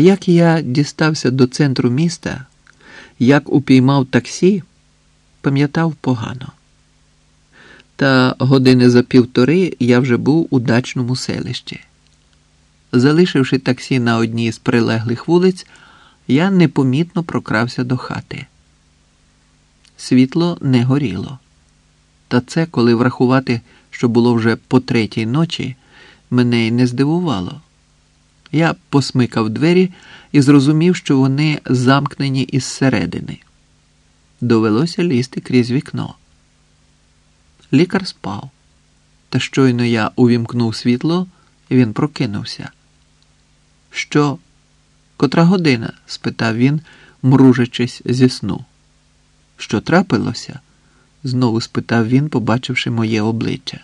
Як я дістався до центру міста, як упіймав таксі, пам'ятав погано. Та години за півтори я вже був у дачному селищі. Залишивши таксі на одній з прилеглих вулиць, я непомітно прокрався до хати. Світло не горіло. Та це, коли врахувати, що було вже по третій ночі, мене й не здивувало. Я посмикав двері і зрозумів, що вони замкнені із середини. Довелося лізти крізь вікно. Лікар спав. Та щойно я увімкнув світло, він прокинувся. Що? Котра година? спитав він, мружачись зі сну. Що трапилося? знову спитав він, побачивши моє обличчя.